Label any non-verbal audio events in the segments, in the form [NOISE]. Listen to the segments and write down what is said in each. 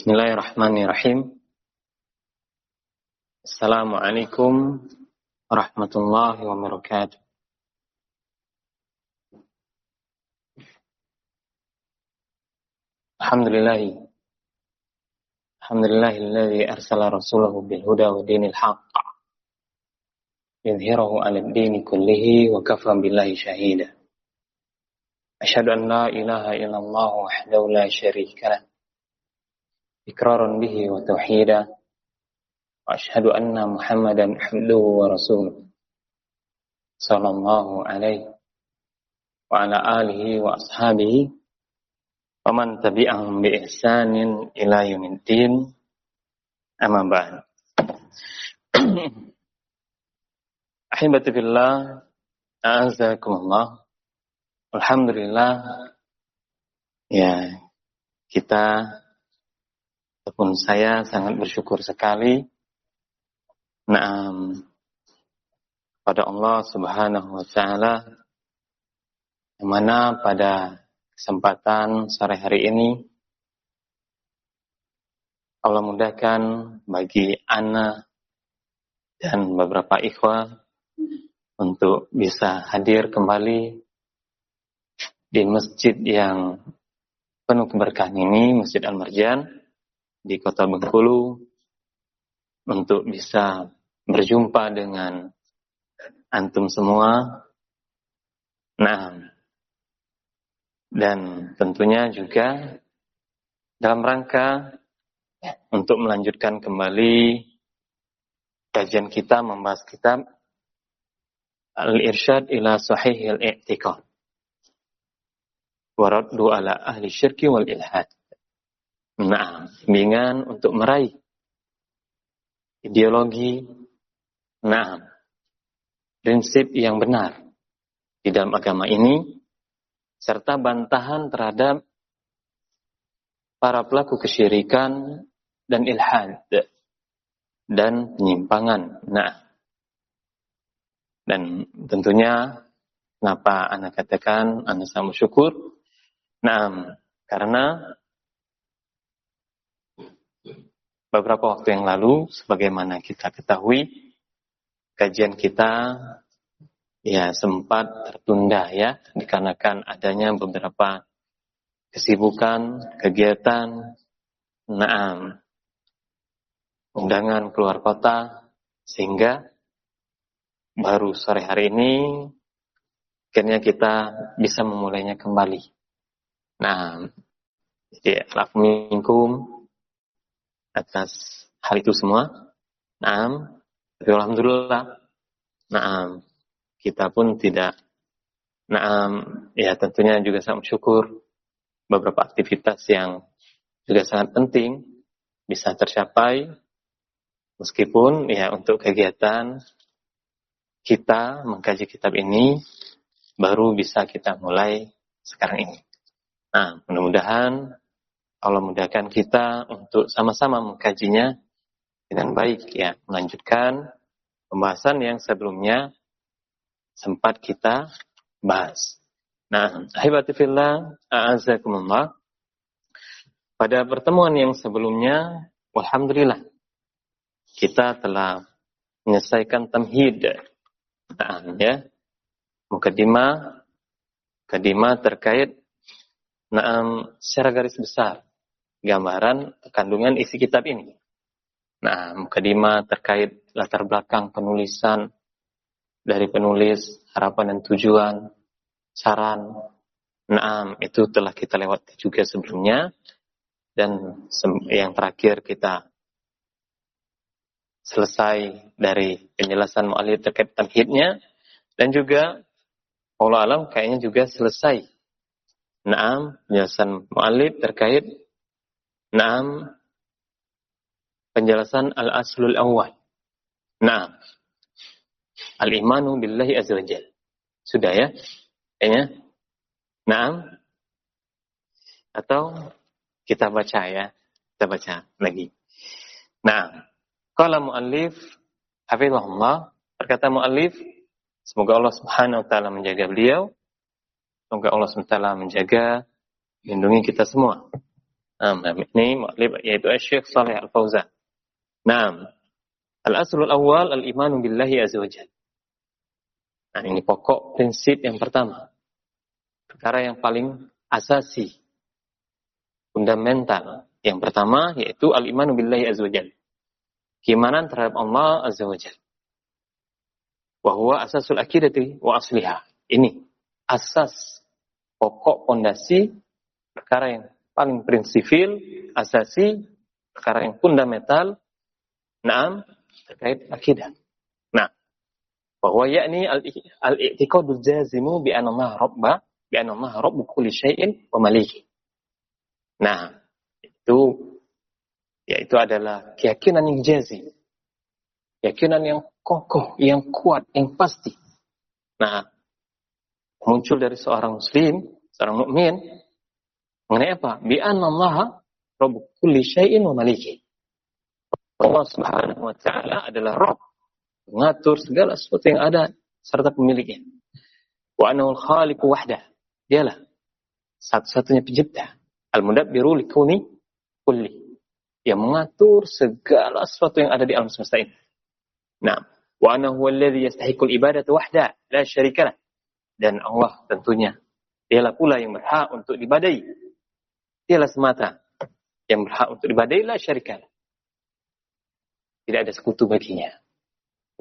بسم الله الرحمن الرحيم السلام عليكم ورحمة الله وبركاته الحمد لله الحمد لله الذي أرسل رسوله بالهدى ودين الحق يظهره على الدين كله وكفى بالله شهيدا أشهد أن لا إله إلا الله وحده لا شريك له إقرارا به وتوحيدا وأشهد أن محمدا عبده ورسوله صلى الله عليه وعلى آله وأصحابه ومن تبعهم بإحسان إلى يوم الدين أما بعد أحبتي في الله أعزكم الله Alhamdulillah ya kita ataupun saya sangat bersyukur sekali. Nah pada Allah Subhanahu wa taala yang mana pada kesempatan sore hari ini Allah mudahkan bagi Ana dan beberapa ikhwah untuk bisa hadir kembali di masjid yang penuh keberkahan ini, Masjid Al-Marjan, di kota Bengkulu untuk bisa berjumpa dengan antum semua. Nah, dan tentunya juga dalam rangka untuk melanjutkan kembali kajian kita membahas kitab Al-Irsyad ila Sahihil I'tiqad. Waraddu ala ahli syirki wal ilhad. Nah, bimbingan untuk meraih ideologi, nah, prinsip yang benar di dalam agama ini, serta bantahan terhadap para pelaku kesyirikan dan ilhad dan penyimpangan. Nah, dan tentunya kenapa anak katakan anak sama syukur? Nah, karena beberapa waktu yang lalu, sebagaimana kita ketahui, kajian kita ya sempat tertunda ya, dikarenakan adanya beberapa kesibukan, kegiatan, naam, undangan keluar kota, sehingga baru sore hari ini akhirnya kita bisa memulainya kembali. Nah, jadi alaikum atas hal itu semua. Naam, tapi alhamdulillah, naam, kita pun tidak, naam, ya tentunya juga sangat syukur beberapa aktivitas yang juga sangat penting bisa tercapai meskipun ya untuk kegiatan kita mengkaji kitab ini baru bisa kita mulai sekarang ini. Nah, mudah-mudahan Allah mudahkan kita untuk sama-sama mengkajinya dengan baik ya, melanjutkan pembahasan yang sebelumnya sempat kita bahas. Nah, ahibati fillah, a'azakumullah. Pada pertemuan yang sebelumnya, alhamdulillah kita telah menyelesaikan tamhid. Nah, ya. Mukadimah, mukadimah terkait Nah, secara garis besar gambaran kandungan isi kitab ini. Nah, mukadimah terkait latar belakang penulisan dari penulis, harapan dan tujuan, saran. Nah, itu telah kita lewati juga sebelumnya. Dan yang terakhir kita selesai dari penjelasan mu'alif terkait tamhidnya. Dan juga Allah alam kayaknya juga selesai. Naam, penjelasan mu'alif terkait Naam. Penjelasan al-aslul awal. Naam. Al-imanu billahi azza wa jal. Sudah ya? Kayaknya? Naam. Atau kita baca ya. Kita baca lagi. Nah, kalau mu'allif, hafizahullah, berkata mu'allif, semoga Allah subhanahu wa ta'ala menjaga beliau, semoga Allah subhanahu wa ta'ala menjaga, lindungi kita semua. Nah, ini mu'alif yaitu Syekh Saleh Al-Fauzan. Nah, al-aslul awal al-imanu billahi azza wajal. Nah, ini pokok prinsip yang pertama. Perkara yang paling asasi, fundamental. Yang pertama yaitu al-imanu billahi azza wajal. Keimanan terhadap Allah azza wajal. Wahwa asasul akidati wa asliha. Ini asas pokok pondasi perkara yang paling prinsipil, asasi, perkara yang fundamental, naam terkait akidah. Nah, bahwa yakni al-i'tiqadul jazimu bi anna rabba bi anna rabbu kulli syai'in wa maliki. Nah, itu yaitu adalah keyakinan yang jazim. Keyakinan yang kokoh, yang kuat, yang pasti. Nah, muncul dari seorang muslim, seorang mukmin mengenai apa? Bi Allah Rabb kulli syai'in wa maliki. Allah Subhanahu wa taala adalah Rabb, mengatur segala sesuatu yang ada serta pemiliknya. Wa annahu khaliqu wahdah. Dialah satu-satunya pencipta. Al-mudabbiru likuni kulli. Yang mengatur segala sesuatu yang ada di alam semesta ini. Nah, wa anahu alladhi yastahiqul ibadata wahda la syarikalah. Dan Allah tentunya dialah pula yang berhak untuk dibadai. Dialah semata yang berhak untuk dibadai la syarikalah. Tidak ada sekutu baginya.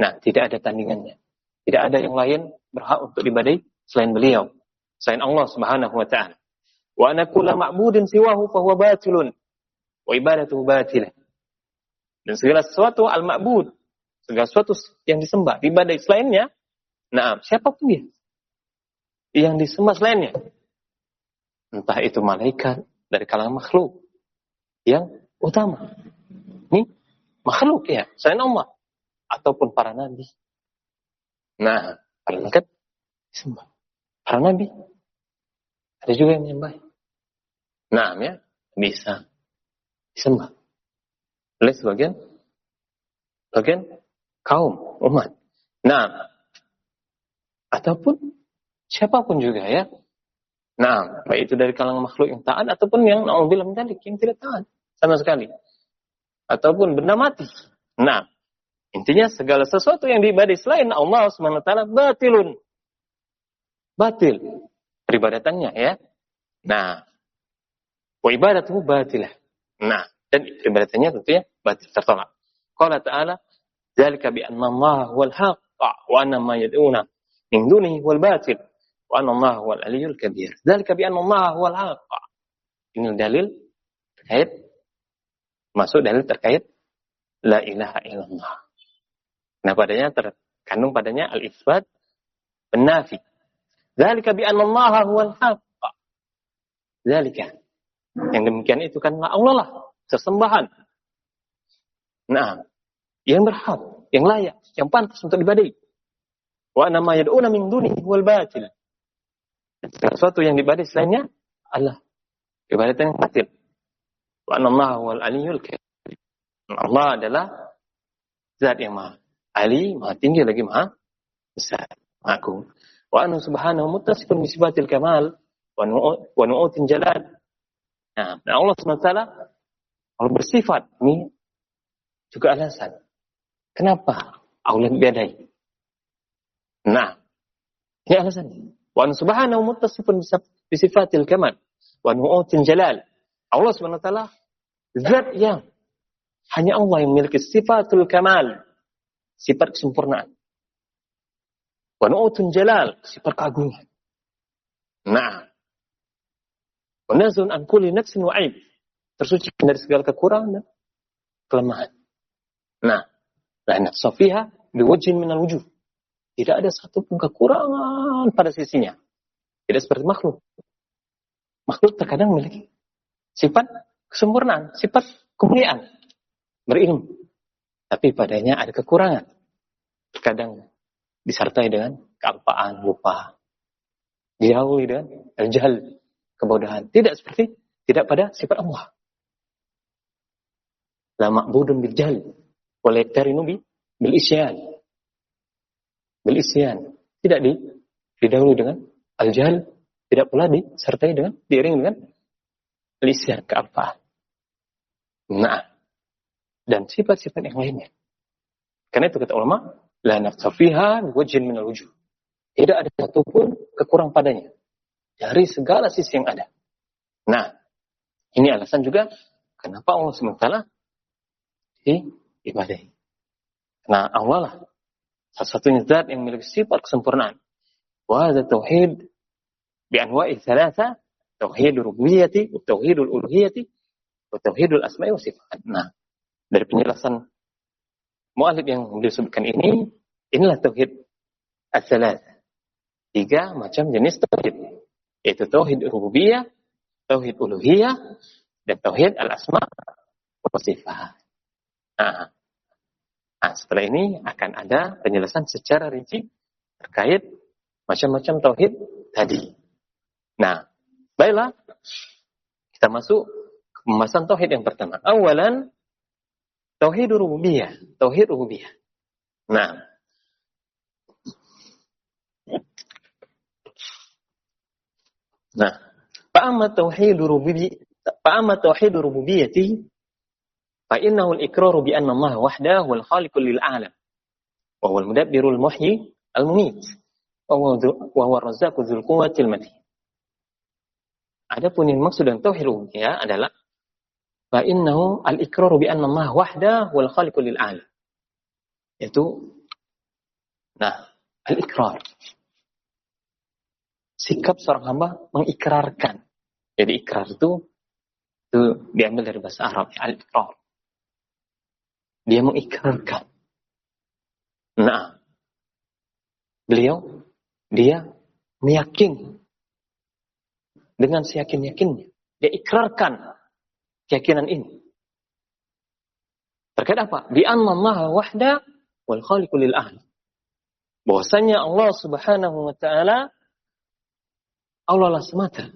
Nah, tidak ada tandingannya. Tidak ada yang lain berhak untuk dibadai selain beliau. Selain Allah subhanahu wa ta'ala. Wa ana kulla ma'budin siwahu fahuwa batilun. Wa ibadatuhu batilah. Dan segala sesuatu al-ma'bud segala sesuatu yang disembah, ibadah selainnya, nah siapa pun dia yang disembah selainnya, entah itu malaikat dari kalangan makhluk yang utama, ini makhluk ya, selain Allah, ataupun para nabi. Nah, para malaikat disembah, para nabi ada juga yang menyembah. Nah, ya bisa disembah oleh sebagian bagian kaum, umat. Nah, ataupun siapa pun juga ya. Nah, baik itu dari kalangan makhluk yang taat ataupun yang naudzubillah min dzalik yang tidak taat sama sekali. Ataupun benda mati. Nah, intinya segala sesuatu yang diibadai selain Allah Subhanahu wa taala batilun. Batil peribadatannya ya. Nah, wa ibadatuhu batilah. Nah, dan peribadatannya tentunya batil tertolak. Qala ta'ala, "Dzalika bi anna Allah wal haqq wa anna ma yad'una min dunihi wal batil." وأن الله هو العلي الكبير ذلك بأن الله هو الحق ini dalil terkait masuk dalil terkait la ilaha illallah nah padanya terkandung padanya al-isbat penafi Zalika bi anna Allah huwal haqq. Zalika. Yang demikian itu kan Allah lah, sesembahan. Nah, yang berhak, yang layak, yang pantas untuk dibadai. Wa nama yad'una min duni wal batil. sesuatu yang dibadai selainnya Allah. Ibadatan yang batil. Wa Allah wal aliyul. Allah adalah zat yang maha ali, maha tinggi lagi maha besar, maha agung. Wa anu subhanahu muttasifun bisifatil kamal wa nu'utin jalal. Nah, Allah SWT kalau bersifat ini juga alasan Kenapa Allah biadai? Nah, ini alasannya. Wa subhanahu muttasifun bisifatil kamal wa nu'utin jalal. Allah Subhanahu wa taala zat yang hanya Allah yang memiliki sifatul kamal, sifat kesempurnaan. Wa nu'utun jalal, sifat keagungan. Nah, wa nazun an kulli nafsin wa aib. Tersuci dari segala kekurangan dan kelemahan. Nah, La naqsa fiha biwajhin minal wujuh. Tidak ada satu pun kekurangan pada sisinya. Tidak seperti makhluk. Makhluk terkadang memiliki sifat kesempurnaan, sifat kemuliaan, berilmu. Tapi padanya ada kekurangan. Terkadang disertai dengan kealpaan, lupa. Dijauhi dengan al-jahal, kebodohan. Tidak seperti, tidak pada sifat Allah. La ma'budun bil jahl oleh bi bil isyan. Bil isyan. Tidak di didahului dengan al jahl, tidak pula disertai dengan diiring dengan al isyan kealpaan. Nah, dan sifat-sifat yang lainnya. Karena itu kata ulama, la naqsafiha wajin min wujuh. Tidak ada satupun kekurang padanya dari segala sisi yang ada. Nah, ini alasan juga kenapa Allah SWT diibadahi. Nah, Allah lah satu-satunya zat yang memiliki sifat kesempurnaan. Wa tauhid bi anwa'i thalatha, tauhidul rububiyyati, tauhidul uluhiyyati, wa tauhidul asma'i wa sifat. Nah, dari penjelasan mu'alif yang disebutkan ini, inilah tauhid as-salat. Tiga macam jenis tauhid. Yaitu tauhid rububiyah, tauhid uluhiyah, dan tauhid al-asma wa sifat. Nah, nah, setelah ini akan ada penjelasan secara rinci terkait macam-macam tauhid tadi. Nah, baiklah. Kita masuk ke pembahasan tauhid yang pertama. Awalan Tauhid rububiyah, tauhid rububiyah. Nah. Nah, fa'amma tauhid rububiyyah fa'amma tauhid rububiyyati fa innahu al-iqraru bi anna Allah wahdahu wal khaliqu lil alam wa huwa al-mudabbirul muhyi al-mumit wa huwa ar-razzaqu dzul quwwatil matin. Adapun yang maksud dengan tauhid rububiyah adalah fa innahu al-iqraru bi anna Allah wahda wal khaliqu lil alam. Itu nah, al-iqrar. Sikap seorang hamba mengikrarkan. Jadi ikrar itu itu diambil dari bahasa Arab, al-iqrar. Dia mengikrarkan. Nah, beliau dia meyakini dengan seyakin-yakinnya. Dia ikrarkan keyakinan ini. Terkait apa? Bi Allah wahda wal khaliqu lil ahli. Bahwasanya Allah Subhanahu wa taala Allah lah semata.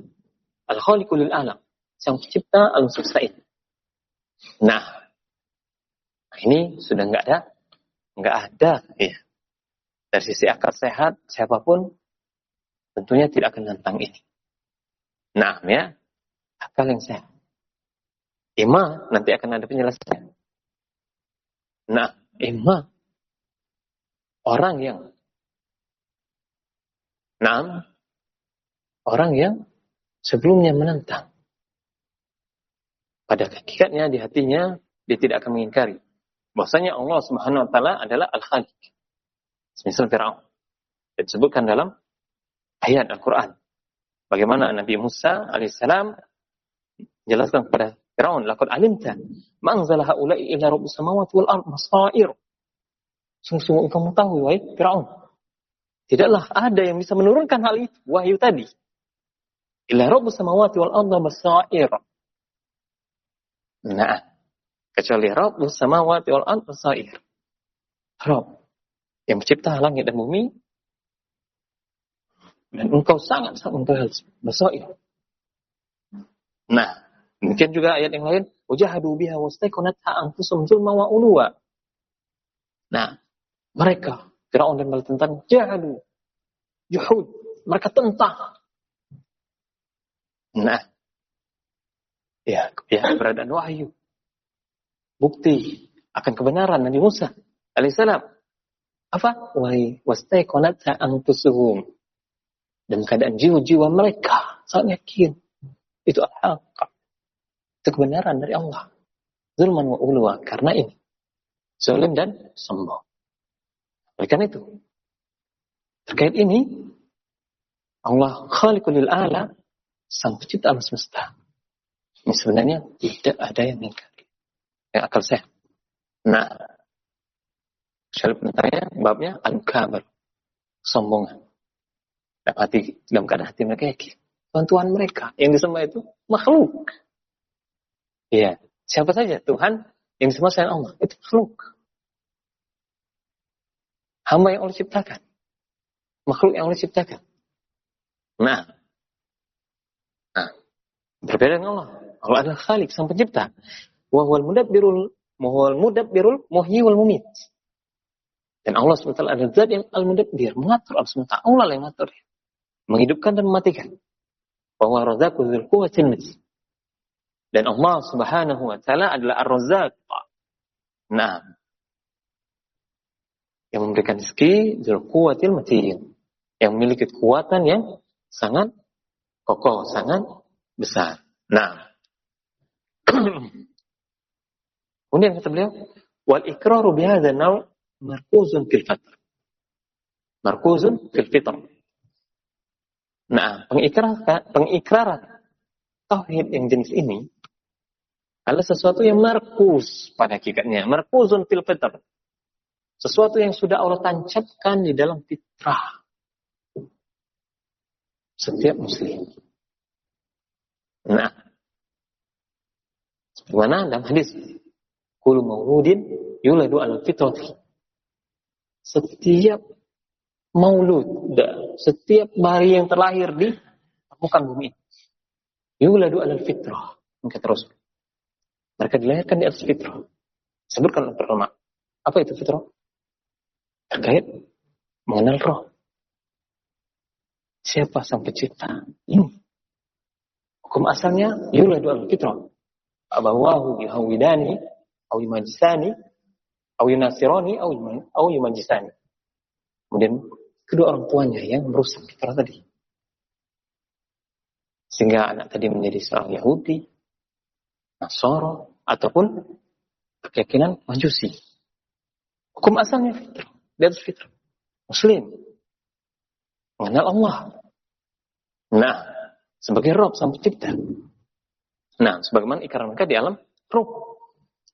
Al khaliqu lil alam. Sang pencipta alam semesta. Nah, ini sudah enggak ada enggak ada ya. Dari sisi akal sehat siapa pun tentunya tidak akan tentang ini. Nah, ya, akal yang sehat. Ima nanti akan ada penjelasannya. Nah, ima orang yang Nah, orang yang sebelumnya menentang. Pada hakikatnya di hatinya dia tidak akan mengingkari bahwasanya Allah Subhanahu wa taala adalah Al-Khaliq. Semisal Firaun. Disebutkan dalam ayat Al-Qur'an. Bagaimana Nabi Musa alaihissalam jelaskan kepada Firaun, laqad alimta ma anzala haula'i illa rabbus samawati wal ard basair. Sungguh-sungguh engkau mengetahui wahai Firaun. Tidaklah ada yang bisa menurunkan hal itu, wahyu tadi. Illa rabbus samawati wal ard basair. Nah, kecuali rabbus samawati wal ard basair. Rabb yang mencipta langit dan bumi dan engkau sangat sangat mengetahui basair. Nah, Demikian juga ayat yang lain, wajahadu biha wastaiqanatha anfusum zulma wa ulwa. Nah, mereka Firaun dan bala tentang jahadu juhud, mereka tentang. Nah, ya, ya keberadaan wahyu. Bukti akan kebenaran Nabi Musa alaihissalam. Apa? Wahai wastaiqanatha anfusuhum. Dan keadaan jiwa-jiwa mereka sangat yakin itu al-haq itu kebenaran dari Allah. Zulman wa ulwa. Karena ini. Zalim dan sombong. Oleh karena itu. Terkait ini. Allah khaliqul ala. Sang pencipta alam semesta. Ini sebenarnya tidak ada yang mengingkari. Yang akal sehat. Nah. Syarif penentangnya babnya al-kabar. Sombongan. Dalam hati, dalam keadaan hati mereka yakin. Tuhan-Tuhan mereka yang disembah itu makhluk. Iya. Siapa saja Tuhan yang disebut selain Allah itu makhluk. Hamba yang Allah ciptakan. Makhluk yang Allah ciptakan. Nah. Nah. Berbeda dengan Allah. Allah adalah Khalik, sang pencipta. Wahwal mudabbirul muhwal mudabbirul muhyi wal mumit. Dan Allah SWT adalah zat yang al-mudabbir, mengatur Allah SWT. Allah yang mengatur. Menghidupkan dan mematikan. Bahwa razaku dzul quwwatil Dan Allah Subhanahu wa taala adalah Ar-Razzaq. Nah, yang memberikan rezeki dzul quwwatil matin. Yang memiliki kekuatan yang sangat kokoh, sangat besar. Nah. [CLEARS THROAT] Kemudian kata beliau, wal ikraru bihadza naw markuzun fil fitr. Markuzun fil fitr. Nah, pengikraran pengikraran tauhid yang jenis ini adalah sesuatu yang markus pada hakikatnya. Markuzun fil fitr. Sesuatu yang sudah Allah tancapkan di dalam fitrah. Setiap muslim. Nah. Sebagaimana dalam hadis. Kul mauludin yuladu al fitrati. Setiap maulud, setiap bayi yang terlahir di permukaan bumi yuladu al fitrah. Maka terus mereka dilahirkan di atas fitrah. Sebutkan pertama. Apa itu fitrah? Terkait mengenal roh. Siapa sang pencipta? Ini. Hukum asalnya yuladu al fitrah. Abawahu bihawidani au yumajisani au yunasirani au yumajisani. Kemudian kedua orang tuanya yang merusak fitrah tadi. Sehingga anak tadi menjadi seorang Yahudi, Nasoro ataupun keyakinan Majusi. Hukum asalnya fitrah, dia harus fitrah. Muslim. Mengenal Allah. Nah, sebagai Rob sang pencipta. Nah, sebagaimana ikrar mereka di alam Rob.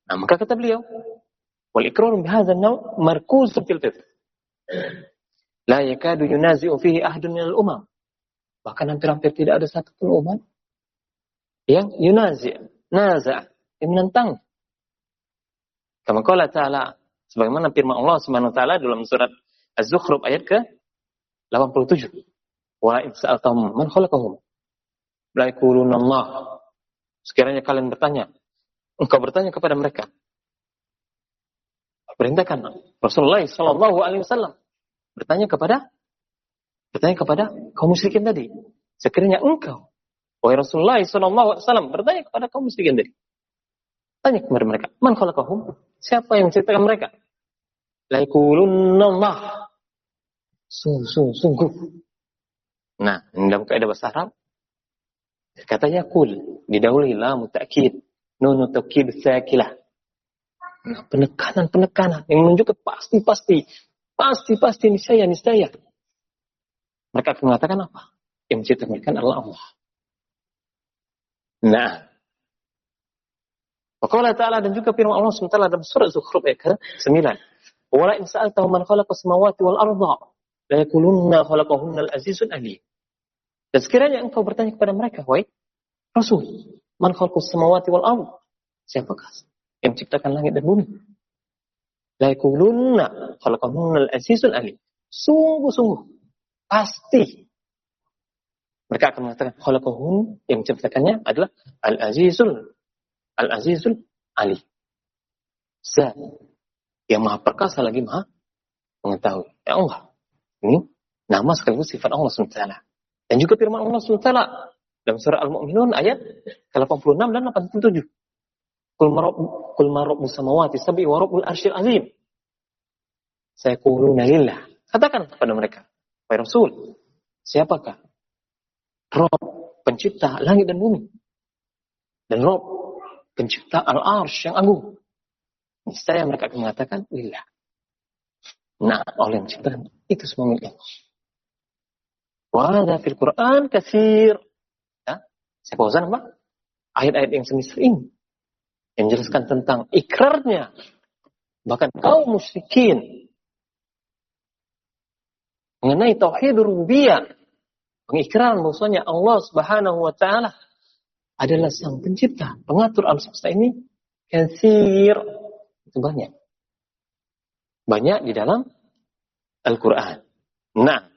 Nah, maka kata beliau, wal ikrar bihadza naw markuz fil fitr. La yakadu yunazi'u fihi ahadun minal umam. Bahkan hampir-hampir tidak ada satu pun umat yang yunazi' naza' yang menentang. Kama qala ta'ala sebagaimana firman Allah Subhanahu wa taala dalam surat Az-Zukhruf ayat ke 87. Wa in sa'altahum man khalaqahum la yaquluna Allah. Sekiranya kalian bertanya, engkau bertanya kepada mereka. Perintahkan Rasulullah sallallahu alaihi wasallam bertanya kepada bertanya kepada kaum musyrikin tadi. Sekiranya engkau Wahai Rasulullah SAW bertanya kepada kaum musyrikin tadi. Tanya kepada mereka, man khalaqahum? Siapa yang menciptakan mereka? Laikulunallah. Sungguh, sungguh. Nah, dalam kaidah bahasa Arab, katanya kul, didahului lam ta'kid, nunu ta'kid sakilah. Nah, penekanan-penekanan yang menunjukkan pasti-pasti, pasti-pasti niscaya, niscaya. Mereka akan mengatakan apa? Yang menciptakan adalah Allah. Nah. Waqala ta'ala dan juga firman Allah SWT dalam surat Zukhruf ayat ke-9. Wala in sa'altahu man khalaqa samawati wal arda la yakulunna khalaqahunna al-azizul alim. Dan sekiranya engkau bertanya kepada mereka, wahai Rasul, man khalaqas samawati wal arda? Siapakah yang menciptakan langit dan bumi? La yakulunna khalaqahunna al-azizul alim. Sungguh-sungguh pasti mereka akan mengatakan khalaqahun yang menciptakannya adalah Al-Azizul Al-Azizul Ali. Zat yang maha perkasa lagi maha mengetahui. Ya Allah. Ini nama sekaligus sifat Allah SWT. Dan juga firman Allah SWT dalam surah Al-Mu'minun ayat ke-86 dan 87. Kul marabbu kul sab'i wa rabbul arsyil azim. Saya kuluna lillah. Katakan kepada mereka, Wahai Rasul, siapakah Rob pencipta langit dan bumi. Dan Rob pencipta al-arsh yang agung. Niscaya mereka akan mengatakan, Lillah. Nah, oleh yang itu semua milik Allah. Wada fil Quran kasir. Ya, saya pausan apa? Ayat-ayat yang semisal ini. Yang menjelaskan tentang ikrarnya. Bahkan kaum musyrikin. Mengenai tauhid rububiyah pengikraran bahwasanya Allah Subhanahu wa taala adalah sang pencipta, pengatur alam semesta ini kasir itu banyak. Banyak di dalam Al-Qur'an. Nah,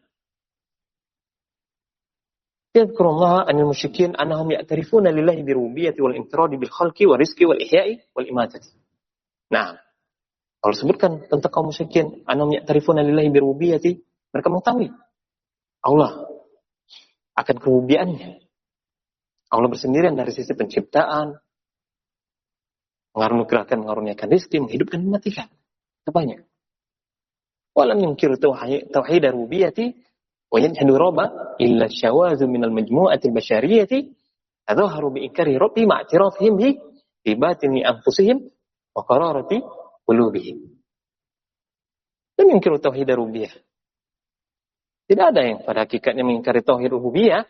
يذكر الله أن المشركين أنهم يعترفون لله بالربوبية والانفراد بالخلق والرزق والإحياء والإماتة. Nah, kalau sebutkan tentang kaum musyrikin, anhum ya'tarifuna lillahi birububiyyati, mereka mengetahui Allah akan kerubiannya. Allah bersendirian dari sisi penciptaan, mengaruniakan mengaruniakan rizki, menghidupkan mematikan. Itu banyak. Walam yungkir tauhid rububiyati rabba illa syawazu min al-majmu'ati al-bashariyati tadhaharu bi inkari rabbi ma'tirafihim bi fi batini anfusihim wa qararati qulubihim. Lam yungkir tauhid rububiyah. Tidak ada yang pada hakikatnya mengingkari tauhid rububiyah.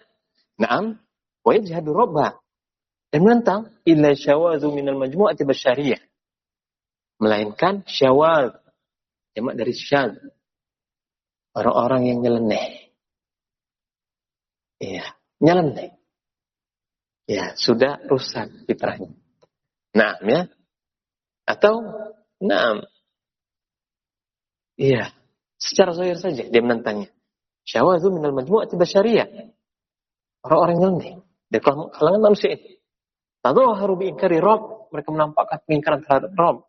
Naam, wa yajhadu rabba dan menentang illa syawazu minal majmu'ati basyariyah. Melainkan syawaz jamak dari syad. Orang-orang yang nyeleneh. Iya, nyeleneh. Ya, sudah rusak fitrahnya. Nah, ya. Atau, nah, iya, secara zahir saja dia menentangnya. Syawazu minal majmu'ati basyariyah. Orang-orang nyeleneh. Dari kalangan manusia ini. Tadhaharu bi inkari Rabb. Mereka menampakkan pengingkaran terhadap Rabb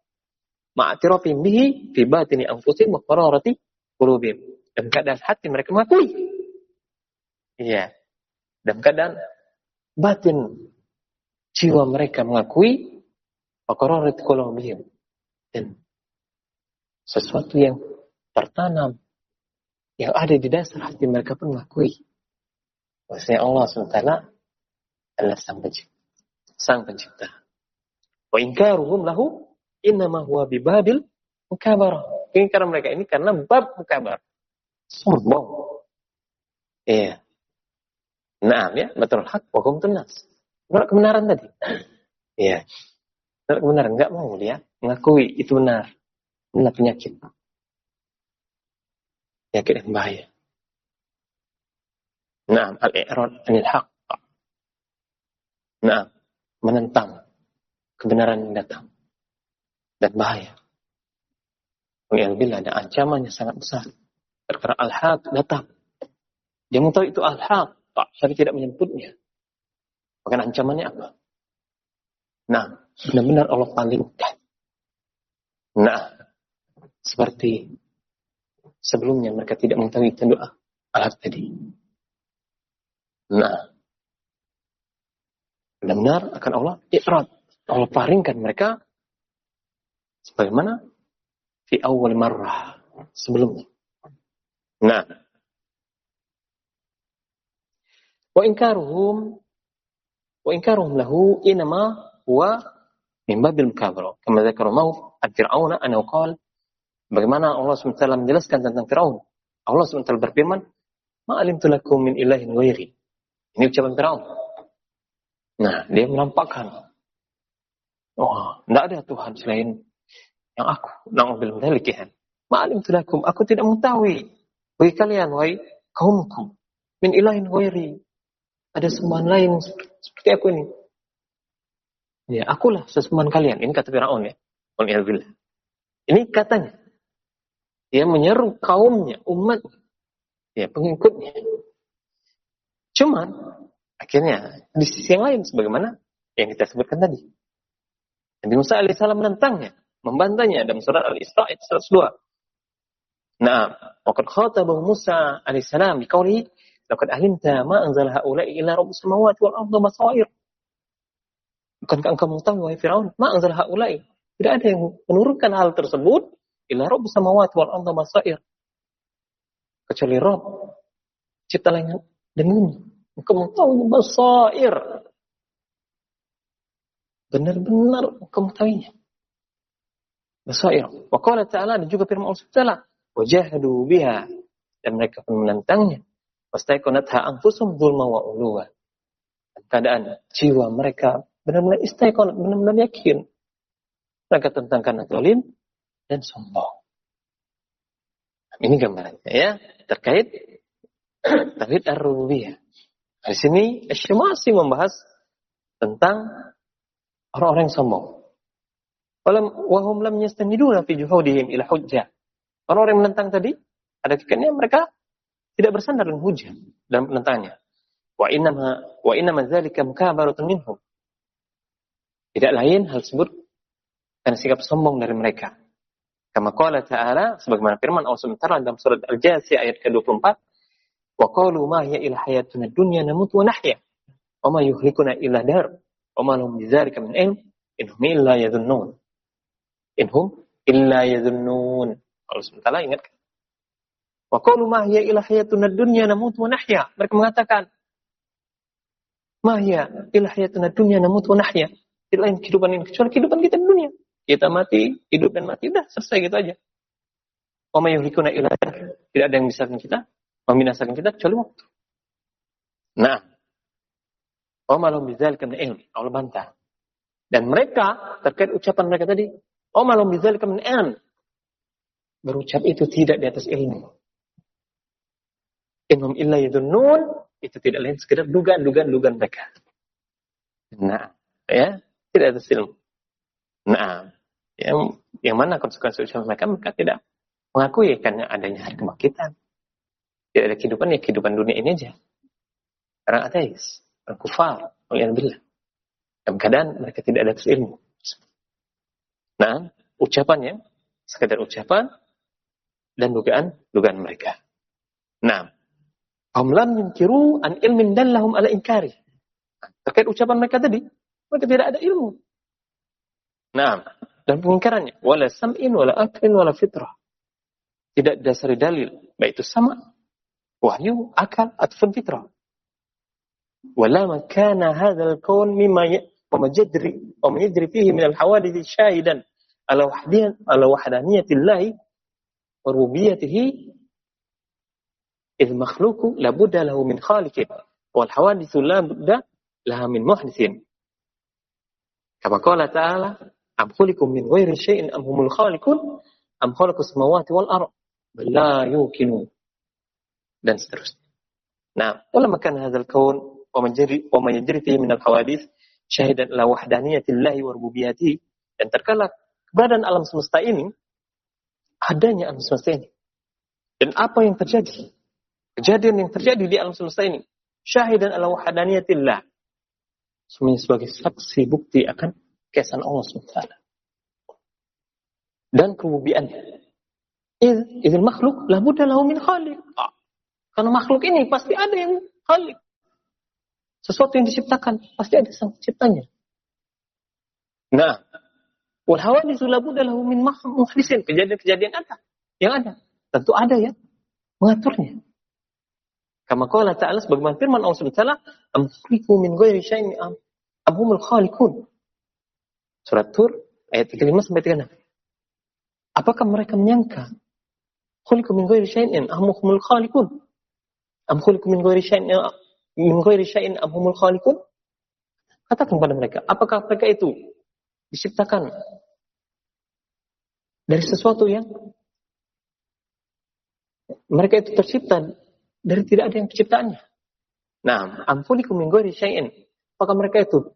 ma'atirafim bihi fi batini anfusihim wa qararati qulubihim. Dalam keadaan hati mereka mengakui. Iya. Dalam keadaan batin jiwa mereka mengakui qararati qulubihim. Dan sesuatu yang tertanam yang ada di dasar hati mereka pun mengakui. Bahwasanya Allah SWT adalah sang pencipta. Sang pencipta. Wa ingkaruhum lahu Innama huwa bibabil mukabar. Ingkar mereka ini karena bab mukabar. Sombong. Iya. Nah, ya, betul hak, hukum tunas. Menolak kebenaran tadi. Iya. Menolak kebenaran, enggak mau dia mengakui itu benar. Benar penyakit. Penyakit yang bahaya. Nah, al-i'rad anil haq. Nah, menentang kebenaran yang datang dan bahaya. Bila ada ancamannya sangat besar. Karena al-haq datang. Dia tahu itu al-haq, tapi tidak menyebutnya. Bahkan ancamannya apa? Nah, benar-benar Allah palingkan. Nah, seperti sebelumnya mereka tidak mengetahui doa al tadi. Nah, benar-benar akan Allah ikrat. Allah palingkan mereka Sebagaimana fi awal marrah sebelumnya. Nah. Wa inkaruhum wa inkaruhum lahu inama huwa min babil mukabara. Kama dzakara Mauf al-Fir'auna annahu qala bagaimana Allah SWT menjelaskan tentang Fir'aun. Allah SWT berfirman, "Ma alimtu lakum min ilahin ghairi." Ini ucapan Fir'aun. Nah, dia menampakkan Oh, tidak ada Tuhan selain yang aku na'udzubillah min dzalik Ma'alim tulakum, aku tidak mengetahui bagi kalian wahai kaumku min ilahin ghairi. Ada sembahan lain seperti aku ini. Ya, akulah sesembahan kalian. Ini kata Firaun ya. Waliyadzubillah. Ini katanya. Dia menyeru kaumnya, umat, ya pengikutnya. Cuman akhirnya di sisi yang lain sebagaimana yang kita sebutkan tadi. Nabi Musa alaihissalam menentangnya membantahnya dalam surat Al-Isra ayat 102. Nah, waqad khatabahu Musa alaihissalam biqauli laqad alimta ma anzal haula'i illa rabbus samawati wal ardi basair. Bukankah engkau mengetahui wahai Firaun, ma anzal haula'i? Tidak ada yang menurunkan hal tersebut illa rabbus samawati wal ardi basair. Kecuali Rabb cipta langit dan bumi. Engkau mengetahui basair. Benar-benar engkau mengetahuinya. Basair. Wa qala ta'ala dan juga firman Allah Ta'ala. Wajahadu biha. Dan mereka pun menentangnya. Wastaiqonatha anfusum zulma wa uluwa. Keadaan jiwa mereka benar-benar istaiqonat, benar-benar yakin. Mereka tentang karena zalim dan sombong. Ini gambarannya ya. Terkait tauhid ar-rububiyah. Di sini Syamasi membahas tentang orang-orang yang sombong. Wahum lam yastamiduna fi juhudihim ila hujjah. Orang-orang yang menentang tadi, ada kekayaan mereka tidak bersandar dengan hujah dalam penentangnya. Wa inna wa inna dzalika mukabaratun minhum. Tidak lain hal tersebut karena sikap sombong dari mereka. Kama qala ta'ala sebagaimana firman Allah SWT dalam surat Al-Jasiyah ayat ke-24, "Wa qalu ma hiya illa hayatuna dunya namutu wa nahya, wa ma yuhlikuna illa dar, wa ma lahum bidzalika min ilm, Inhum illa yadhunnun. Inhum illa yadhunnun. Allah SWT ingatkan. Wa qalu ma hiya illa hayatuna dunya namut wa nahya. Mereka mengatakan, ma hiya illa hayatuna dunya namut wa nahya. Tidak lain kehidupan ini kecuali kehidupan kita di dunia. Kita mati, hidup dan mati, udah selesai gitu aja. Wa ma yuhlikuna illa Tidak ada yang bisa kita membinasakan kita kecuali waktu. Nah, wa ma lahum bidzalika min ilm. Allah bantah. Dan mereka terkait ucapan mereka tadi, wa ma lahum bidzalika min ilm. Berucap itu tidak di atas ilmu. Inhum illa yadunnun, itu tidak lain sekedar dugaan-dugaan dugaan mereka. Nah, ya, tidak atas ilmu. Nah, yang yang mana konsekuensi ucapan mereka? Mereka tidak mengakui karena adanya hari kebangkitan. Tidak ada kehidupan ya kehidupan dunia ini aja. Orang ateis, orang kufar, yang bilang. Dalam keadaan mereka tidak ada ilmu. Nah, ucapannya sekedar ucapan dan dugaan dugaan mereka. Nah, Amlam yunkiru an ilmin dallahum ala inkari. Terkait ucapan mereka tadi, mereka tidak ada ilmu. Nah, dan pengingkarannya. Wala sam'in, wala aklin, wala fitrah. Tidak dasari dalil. Baik itu sama. Wahyu, akal, ataupun fitrah. Wala makana hadhal kawan mima mimma ya, wa majadri fihi min al-hawadith syahidan ala wahdaniyatillahi, ala wa rububiyatihi إذ مخلوق لابد له من خالق والحوادث لا بد لها من محدث. كما قال تعالى أم خلقوا من غير شيء أم هم الخالقون؟ أم خلقوا السماوات والأرض بل لا يوقنون. Dan seterusnya. Nah, ولما كان هذا الكون ومن جري ومن يجري فيه من الحوادث شاهدا على وحدانية الله وربوبيته. dan terkala keberadaan alam semesta ini adanya alam semesta ini dan apa yang terjadi kejadian yang terjadi di alam semesta ini syahidan ala wahdaniyatillah semuanya sebagai saksi bukti akan kesan Allah SWT dan kerububiannya idil makhluk lah buddha lahu min khalik karena makhluk ini pasti ada yang khalik sesuatu yang diciptakan pasti ada sang penciptanya. Nah wal hawadithu la buddha lahu min muhdisin. Kejadian-kejadian ada yang ada. Tentu ada ya mengaturnya Kama qala ta'ala sebagaimana firman Allah Subhanahu wa "Am min ghairi syai'in am humul khaliqun." Surat Tur ayat 35 sampai 36. Apakah mereka menyangka khuliqu min ghairi syai'in am humul khaliqun? Am khuliqu min ghairi syai'in min ghairi syai'in am humul? Katakan kepada mereka, apakah mereka itu diciptakan dari sesuatu yang mereka itu tercipta dari tidak ada yang penciptaannya. Nah, ampunikum min ghairi syai'in. Apakah mereka itu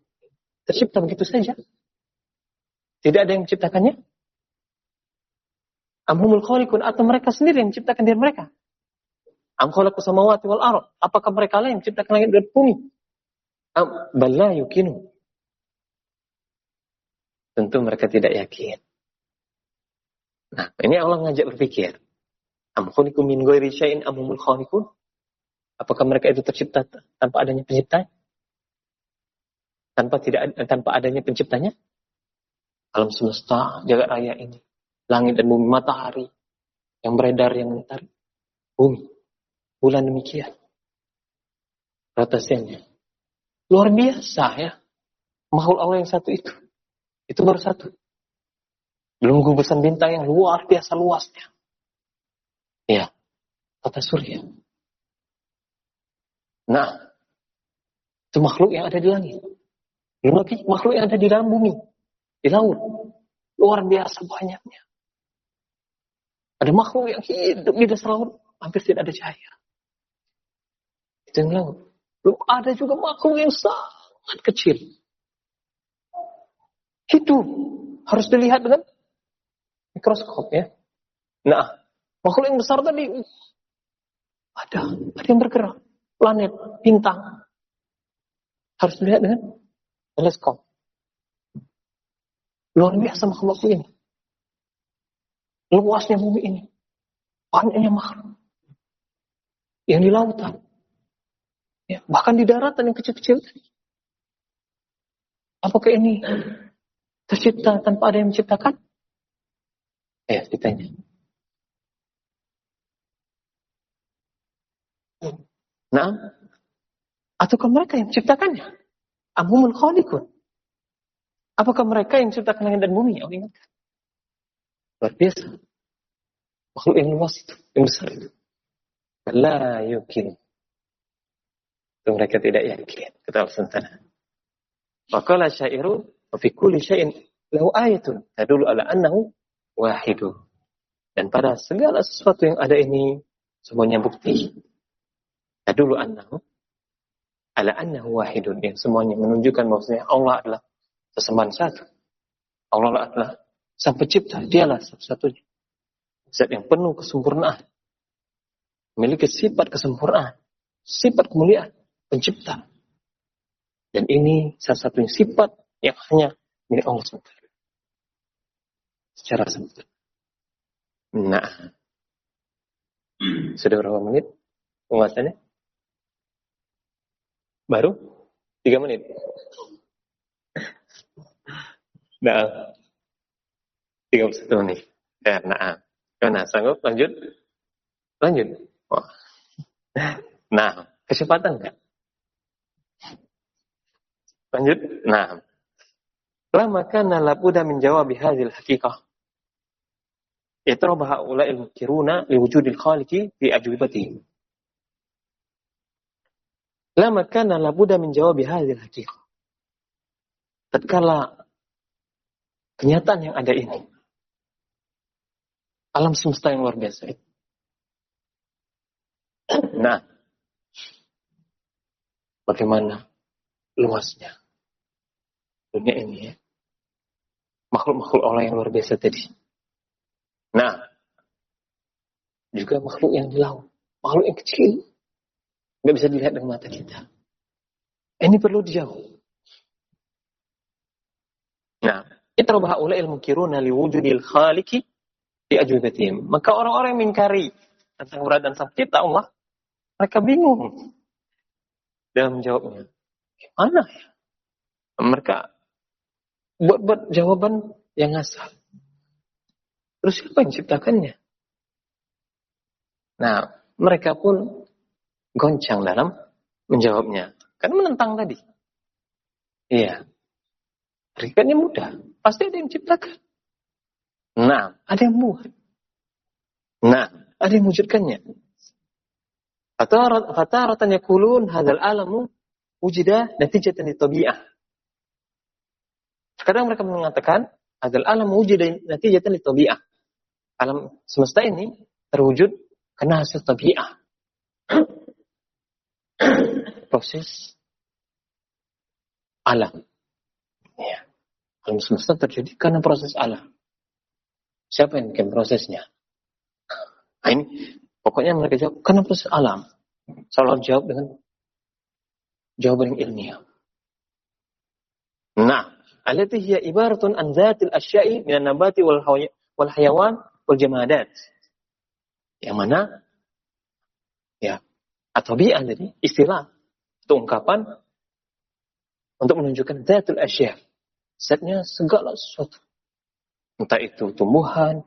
tercipta begitu saja? Tidak ada yang menciptakannya? Amhumul khaliqun atau mereka sendiri yang menciptakan diri mereka? Am khalaqus samawati wal ard? Apakah mereka lah yang menciptakan langit dan bumi? Am bala yukinu. Tentu mereka tidak yakin. Nah, ini Allah ngajak berpikir. Am khuliqu min ghairi syai'in am khaliqun? Apakah mereka itu tercipta tanpa adanya pencipta? Tanpa tidak tanpa adanya penciptanya? Alam semesta, jagat raya ini, langit dan bumi, matahari yang beredar yang mentari, bumi, bulan demikian. Rotasinya. Luar biasa ya. Makhluk Allah yang satu itu. Itu baru satu. Belum gugusan bintang yang luar biasa luasnya. Tata surya. Nah, itu makhluk yang ada di langit. Lagi makhluk yang ada di dalam bumi, di laut. Luar biasa banyaknya. Ada makhluk yang hidup di dasar laut, hampir tidak ada cahaya. Itu yang laut. Belum ada juga makhluk yang sangat kecil. Itu harus dilihat dengan mikroskop ya. Nah, makhluk yang besar tadi ada, ada yang bergerak planet, bintang. Harus dilihat dengan teleskop. Luar biasa makhluk ini. Luasnya bumi ini. Banyaknya makhluk. Yang di lautan. Ya, bahkan di daratan yang kecil-kecil. Apakah ini tercipta tanpa ada yang menciptakan? Eh, ditanya. Nah, ataukah mereka yang menciptakannya? Amhumul khaliqun. Apakah mereka yang menciptakan langit dan bumi? Oh, ingat. Luar biasa. Makhluk yang luas itu, yang besar itu. La yukin. Itu mereka tidak yakin. Kata Allah SWT. Faqala syairu, fi kulli syai'in lahu ayatun. Tadulu ala annahu wahidu. Dan pada segala sesuatu yang ada ini, semuanya bukti. Tadulu annahu ala annahu wahidun. Yang semuanya menunjukkan bahwasanya Allah adalah sesembahan satu. Allah adalah sang pencipta. Dialah satu-satunya. Zat yang penuh kesempurnaan. Memiliki sifat kesempurnaan. Sifat kemuliaan. Pencipta. Dan ini salah satunya sifat yang hanya milik Allah SWT. Secara sempurna. Nah. Sudah berapa menit pembahasannya? Baru? Tiga menit. Nah, 31 menit. Ya, nah. Gimana, sanggup? Lanjut? Lanjut. Nah, kesempatan enggak? Lanjut. Nah. Lama kana labuda menjawab hadhil hakikah. Yatrabaha ula'il mukiruna liwujudil khaliki fi ajwibatihim. Lama kana labuda menjawab hadhil hakikah. Tatkala kenyataan yang ada ini. Alam semesta yang luar biasa itu. [CLEARS THROAT] Nah, bagaimana luasnya dunia ini ya. Makhluk-makhluk Allah yang luar biasa tadi. Nah, juga makhluk yang di laut. Makhluk yang kecil. Nggak bisa dilihat dengan mata kita. Ini perlu dijauh. Nah, Itrabah ulai ilmu kiruna liwujudil khaliki di ajudatihim. Maka orang-orang yang mengingkari tentang keberadaan sang pencipta Allah, mereka bingung dalam menjawabnya. Gimana ya? Mereka buat-buat jawaban yang asal. Terus siapa yang ciptakannya? Nah, mereka pun goncang dalam menjawabnya. Kan menentang tadi. Iya. Rikatnya mudah. Pasti ada yang ciptakan. Nah, ada yang buat. Nah, ada yang wujudkannya. Fataratan yakulun hadal alamu wujida natijatan tabi'ah. Kadang mereka mengatakan hadal alam wujida natijatan tabi'ah. Alam semesta ini terwujud karena hasil tabi'ah. Proses alam. Ya. Alam semesta terjadi karena proses alam. Siapa yang bikin prosesnya? Nah, ini pokoknya mereka jawab karena proses alam. Selalu jawab dengan jawaban yang ilmiah. Nah, alati hiya ibaratun an dzatil asya'i minan nabati wal wal hayawan wal jamadat. Yang mana ya atau bi'ah tadi istilah atau ungkapan untuk menunjukkan dzatul asya' Zatnya segala sesuatu. Entah itu tumbuhan,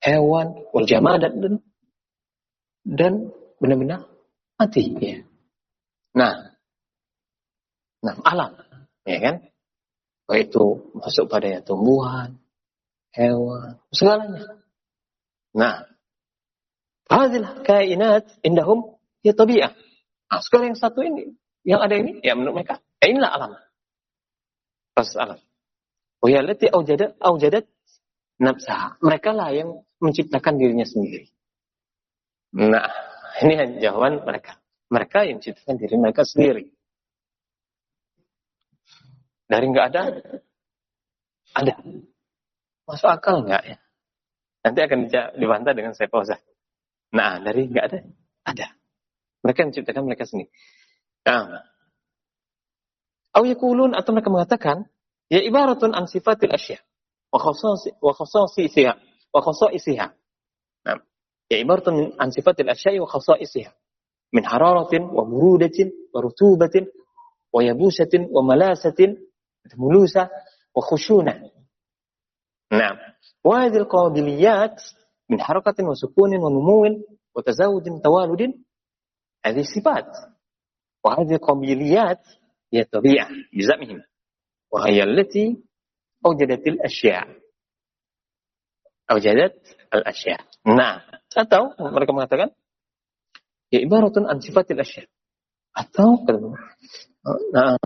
hewan, wal dan dan benar-benar mati ya. Nah, nah alam ya kan? Baik itu masuk padanya tumbuhan, hewan, segalanya. Nah, hadil kainat indahum ya tabi'ah. Nah, sekarang yang satu ini, yang ada ini, ya menurut mereka, ya inilah alam proses alam. Wayalati aujadat aujadat nafsah. Mereka lah yang menciptakan dirinya sendiri. Nah, ini jawaban mereka. Mereka yang menciptakan diri mereka sendiri. Dari nggak ada, ada. Masuk akal nggak ya? Nanti akan dibantah dengan saya pausa. Nah, dari nggak ada, ada. Mereka menciptakan mereka sendiri. Nah, Au yakulun atau mereka mengatakan ya ibaratun an sifatil asya wa khasasi wa khasasiha wa khasaisiha. Nah, ya ibaratun an sifatil asya wa khasaisiha min hararatin wa burudatin wa rutubatin wa yabusatin wa malasatin mulusa wa khushuna Nah, wahidil qabiliyat min harakatin wa sukunin wa numuwin wa tazawudin tawaludin hadhihi sifat. وهذه القابليات هي طبيعة بزعمهم وهي التي أوجدت الأشياء أوجدت الأشياء nah atau mereka mengatakan ya ibaratun an sifatil asya atau nah,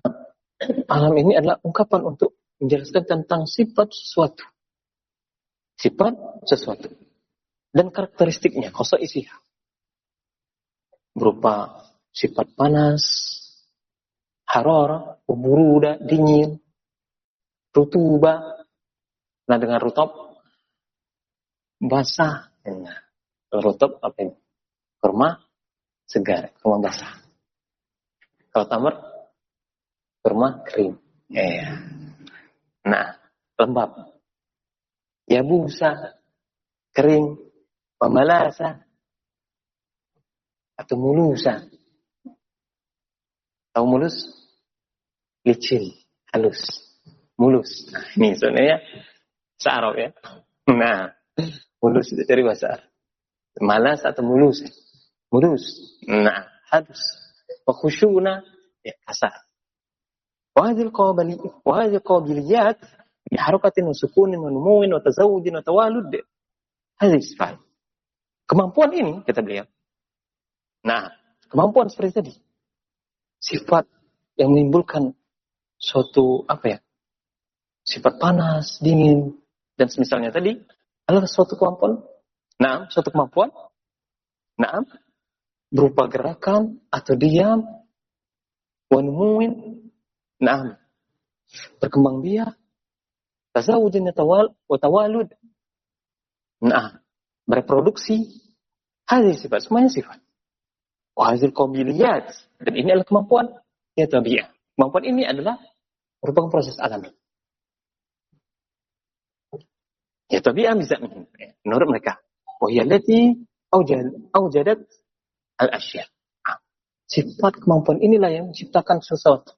alam ini adalah ungkapan untuk menjelaskan tentang sifat sesuatu sifat sesuatu dan karakteristiknya kosa isi berupa sifat panas, haror, buruda, dingin, rutuba. Nah dengan rutop, basah. Nah, rutop apa ini? Kurma segar, kurma basah. Kalau tamar, kurma kering. Ya. Nah, lembab. Ya busa, kering, pemalasa, atau mulusa. Tahu mulus? Licin, halus, mulus. Nah, ini sebenarnya searab ya. Nah, mulus itu dari bahasa malas atau mulus. Mulus. Nah, halus. Wa ya kasar. Wajil kau bani, wajil kau giliat, al-qabiliyat bi harakatin wa sukunin wa Kemampuan ini kita beliau nah kemampuan seperti tadi. Sifat yang menimbulkan suatu apa ya sifat panas dingin dan semisalnya tadi adalah suatu kemampuan. Nah suatu kemampuan nah berupa gerakan atau diam wanumuin nah berkembang biak tazawujun tawal watawalud nah bereproduksi. Hadis sifat semuanya sifat wahazil qabiliyat dan ini adalah kemampuan ya tabi'ah. Kemampuan ini adalah merupakan proses alami. Ya tabi'ah bisa menurut mereka. Wahiyallati aujadat al-asya. Sifat kemampuan inilah yang menciptakan sesuatu.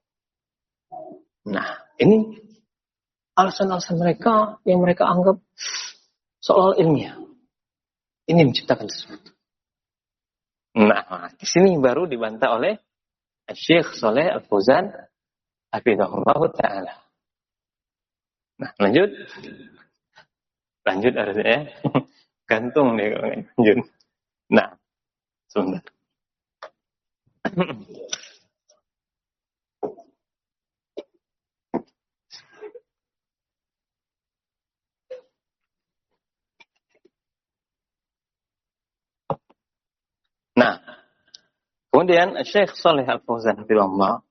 Nah, ini alasan-alasan mereka yang mereka anggap soal ilmiah. Ini menciptakan sesuatu. Nah, di sini baru dibantah oleh Syekh Soleh Al-Fauzan Hafizahullah Ta'ala. Nah, lanjut. Lanjut harusnya ya. [LAUGHS] Gantung nih kalau lanjut. Nah, sebentar. [CLEARS THROAT] Nah, kemudian Syekh Saleh Al-Fauzan Allah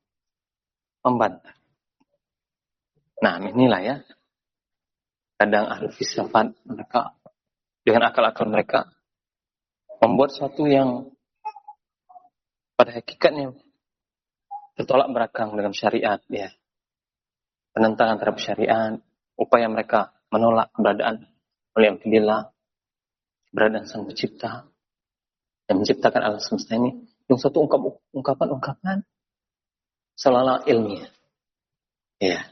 membantah. Nah, inilah ya. Kadang ahli filsafat mereka dengan akal-akal mereka membuat satu yang pada hakikatnya bertolak belakang dengan syariat ya. Penentangan terhadap syariat, upaya mereka menolak keberadaan oleh Alhamdulillah, keberadaan Sang Pencipta, yang menciptakan alam semesta ini dengan satu ungkapan-ungkapan seolah ilmiah. Ya.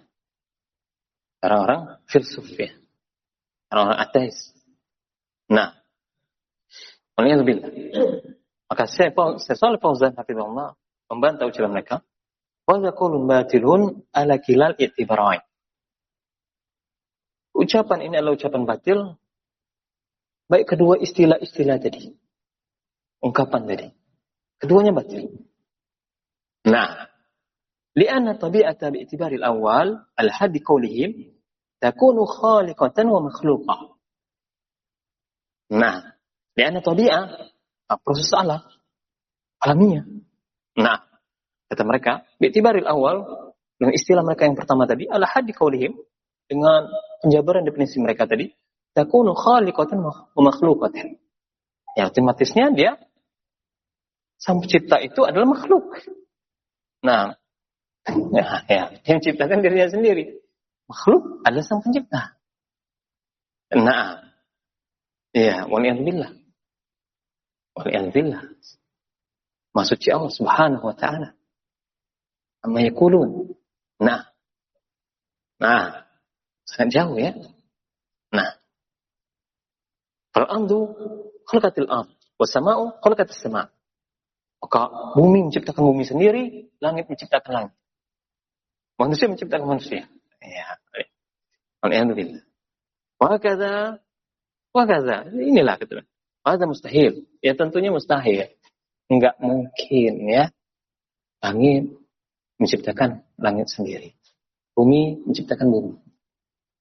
Orang-orang filsuf ya. Orang-orang ateis. Nah. Lebih. Maka saya, saya Salih Fauzan Hafizullah membantah ucapan mereka. Wa yaqulun batilun ala kilal i'tibarain. Ucapan ini adalah ucapan batil baik kedua istilah-istilah tadi ungkapan tadi. Keduanya batil. Nah, lianna tabi'ata bi'tibaril awal al-haddi qawlihim takunu khaliqatan wa makhluqah. Nah, lianna tabi'ah nah, proses alam alamiah. Nah, kata mereka, bi'tibaril awal dengan istilah mereka yang pertama tadi al-haddi qawlihim dengan penjabaran definisi mereka tadi takunu khaliqatan wa makhluqatan. Yang otomatisnya dia Sang pencipta itu adalah makhluk. Nah, ya, ya, yang menciptakan dirinya sendiri. Makhluk adalah sang pencipta. Nah, ya, waliyahbillah. Waliyahbillah. Maksudnya Allah subhanahu wa ta'ala. Amma yakulun. Nah, nah, sangat jauh ya. Nah, Kalau ardu khalaqatil ard, wasama'u khalaqatis sama'. Maka bumi menciptakan bumi sendiri, langit menciptakan langit. Manusia menciptakan manusia. Ya. Alhamdulillah. Wakaza, wakaza. Inilah kata. Wakaza mustahil. Ya tentunya mustahil. Enggak mungkin ya. Langit menciptakan langit sendiri. Bumi menciptakan bumi.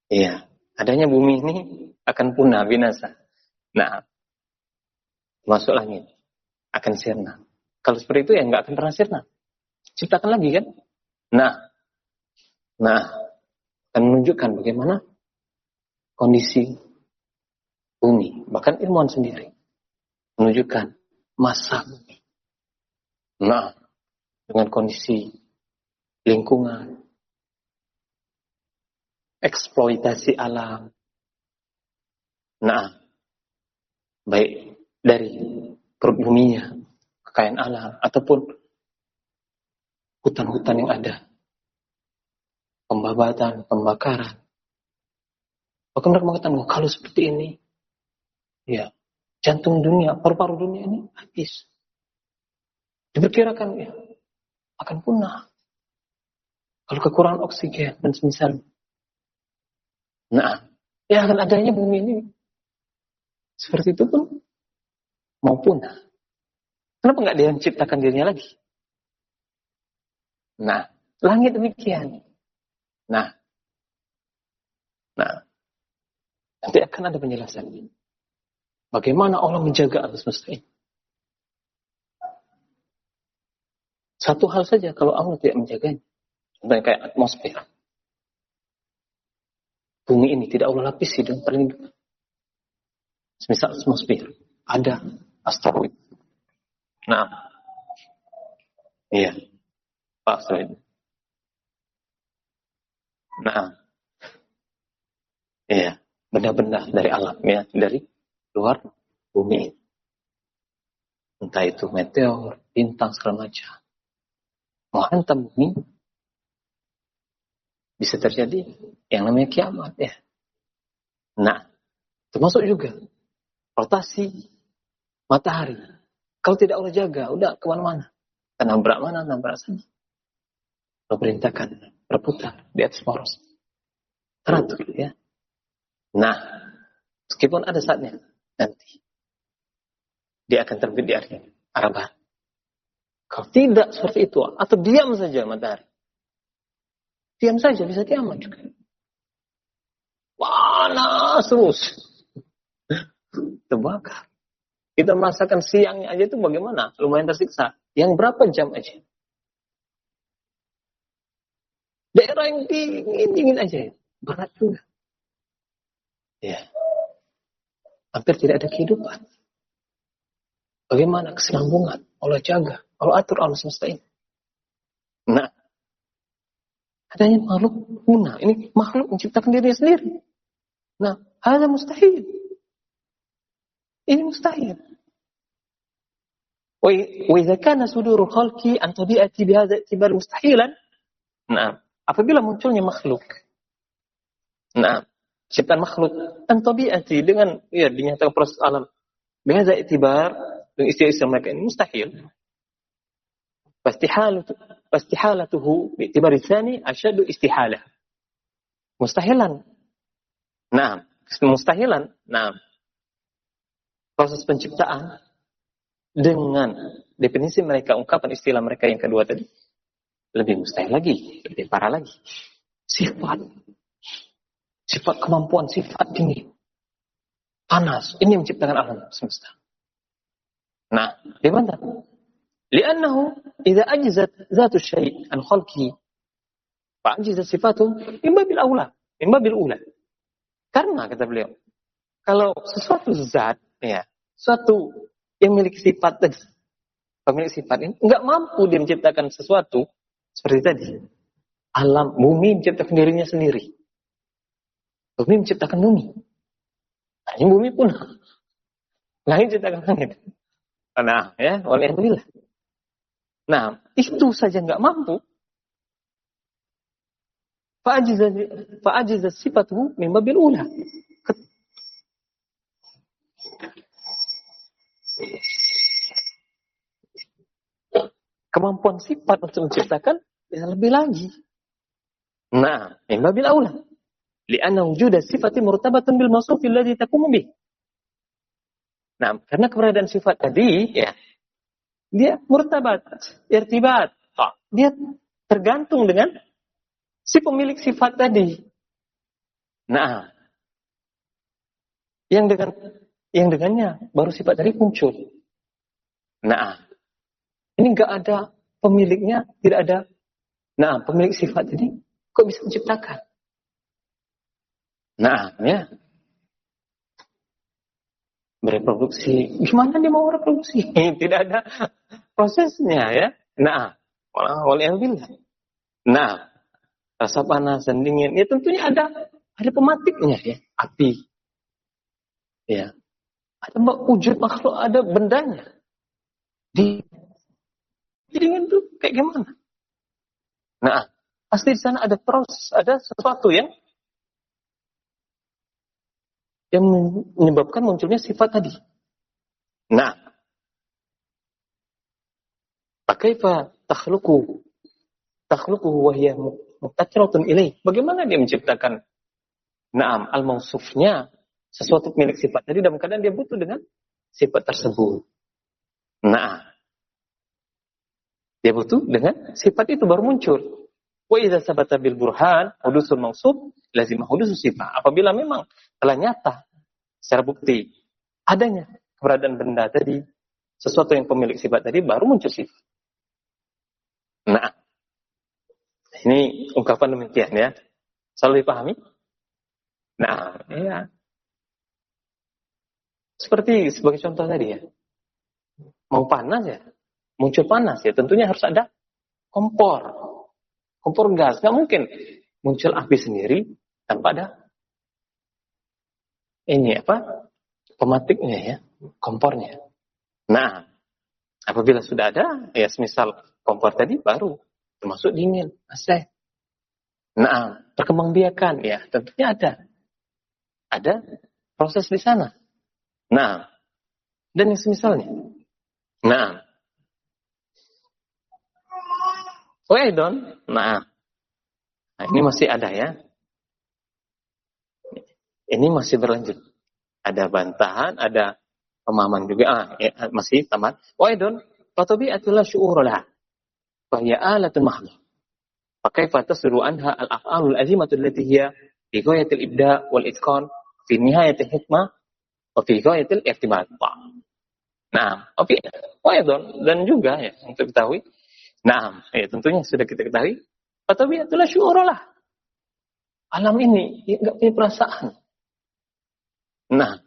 Iya. Adanya bumi ini akan punah, binasa. Nah, masuk langit. Akan sirna. Kalau seperti itu ya nggak akan pernah sirna. Ciptakan lagi kan? Nah, nah, akan menunjukkan bagaimana kondisi bumi. Bahkan ilmuwan sendiri menunjukkan masa bumi. Nah, dengan kondisi lingkungan, eksploitasi alam. Nah, baik dari perut kekayaan alam, ataupun hutan-hutan yang ada, pembabatan, pembakaran. Maka mereka mengatakan, kalau seperti ini, ya jantung dunia, paru-paru dunia ini habis. Diperkirakan ya, akan punah. Kalau kekurangan oksigen dan semisal. Nah, ya akan adanya bumi ini. Seperti itu pun mau punah. Kenapa nggak dia menciptakan dirinya lagi? Nah, langit demikian. Nah, nah, nanti akan ada penjelasan. Bagaimana Allah menjaga alam semesta ini? Satu hal saja kalau Allah tidak menjaganya. Contohnya kayak atmosfer. Bumi ini tidak Allah lapisi dengan perlindungan. Misal atmosfer. Ada asteroid. Nah. Iya. Pak asteroid. Nah. Iya. Benda-benda dari alam ya. Dari luar bumi Entah itu meteor, bintang, segala macam menghantam bumi, bisa terjadi yang namanya kiamat ya. Nah, termasuk juga rotasi matahari. Kalau tidak Allah jaga, udah ke mana-mana. Karena berak mana, nabrak sana. Allah perintahkan berputar di atas poros. Teratur ya. Nah, meskipun ada saatnya nanti dia akan terbit di arah barat. Kalau tidak seperti itu, atau diam saja matahari. Diam saja, bisa kiamat juga. Panas terus. Terbakar. Kita merasakan siangnya aja itu bagaimana? Lumayan tersiksa. Yang berapa jam aja? Daerah yang dingin, dingin aja. Berat juga. Ya. Hampir tidak ada kehidupan. Bagaimana kesinambungan? Allah jaga. Allah atur alam semesta ini. Nah, adanya makhluk punah. Ini makhluk menciptakan dirinya sendiri. Nah, ada mustahil. Ini mustahil. وإذا كان صدور الخلق عن طبيعتي بهذا اعتبار مستحيلا Nah, apabila munculnya makhluk. Nah, ciptaan makhluk an tabiati dengan ya dinyatakan proses alam. Bihadza itibar dengan istilah-istilah mereka ini mustahil. فاستحالته فاستحالته باعتبار الثاني أشد استحالة mustahilan nah mustahilan nah proses penciptaan dengan definisi mereka ungkapan istilah mereka yang kedua tadi lebih mustahil lagi lebih parah lagi sifat sifat kemampuan sifat ini panas ini menciptakan alam semesta nah di mana لأنه إذا أجزت ذات الشيء عن خلقه فأجزت صفاته من باب الأولى من باب الأولى karena kata beliau kalau sesuatu zat ya suatu yang memiliki sifat tadi. Pemilik sifat ini nggak mampu dia menciptakan sesuatu seperti tadi. Alam bumi menciptakan dirinya sendiri. Bumi menciptakan bumi. Hanya bumi pun. [LAUGHS] Langit menciptakan langit. Nah ya alhamdulillah Nah, itu saja nggak mampu. Fa'ajiza sifatuhu mimma bil ula. Kemampuan sifat untuk menciptakan ya lebih lagi. Nah, imma bil aula. Lianna wujuda sifati murtabatun bil mawsufi alladhi taqumu bih. Nah, karena keberadaan sifat tadi ya dia murtabat, irtibat. Dia tergantung dengan si pemilik sifat tadi. Nah, yang dengan yang dengannya baru sifat tadi muncul. Nah, ini enggak ada pemiliknya, tidak ada. Nah, pemilik sifat tadi kok bisa menciptakan? Nah, ya. Bereproduksi. Gimana dia mau reproduksi? [LAUGHS] Tidak ada prosesnya ya. Nah, oleh bilang. Nah, rasa panas dan dingin. Ya tentunya ada ada pematiknya ya. Api. Ya. Ada wujud makhluk, ada bendanya. Di dingin itu kayak gimana? Nah, pasti di sana ada proses, ada sesuatu yang yang menyebabkan munculnya sifat tadi. Nah, pakaifa takhluqu takhluqu wa hiya muqtaratun ilaih. Bagaimana dia menciptakan Naam, al-mausufnya sesuatu milik sifat tadi dalam keadaan dia butuh dengan sifat tersebut. Nah, dia butuh dengan sifat itu baru muncul. Wa idza sabata bil burhan hudusul mausuf lazim hudusus sifat. Apabila memang telah nyata secara bukti adanya keberadaan benda tadi, sesuatu yang pemilik sifat tadi baru muncul sifat. Nah, ini ungkapan demikian ya. Selalu dipahami? Nah, ya. Seperti sebagai contoh tadi ya. Mau panas ya, muncul panas ya, tentunya harus ada kompor. Kompor gas, nggak mungkin muncul api sendiri tanpa ada ini apa pematiknya ya, kompornya. Nah, apabila sudah ada, ya semisal kompor tadi baru termasuk dingin, AC. Nah, perkembangbiakan ya tentunya ada. Ada proses di sana. Nah, dan yang semisalnya. Nah. Waidon. Nah. Nah, ini masih ada ya. Ini masih berlanjut. Ada bantahan, ada pemahaman juga. Ah, ya, masih tamat. Wa idun fatabi'atullah syu'urullah. Fahya alatun mahdah. Fakaifa tasru anha al-af'alul azimatul lati hiya fi ghayatil ibda wal itqan fi nihayatil hikmah wa fi ghayatil i'timat. Nah, oke. Waidun dan juga ya untuk ketahui. Nah, ya tentunya sudah kita ketahui. Fatabi'atullah syu'urullah. Alam ini enggak punya perasaan. Nah,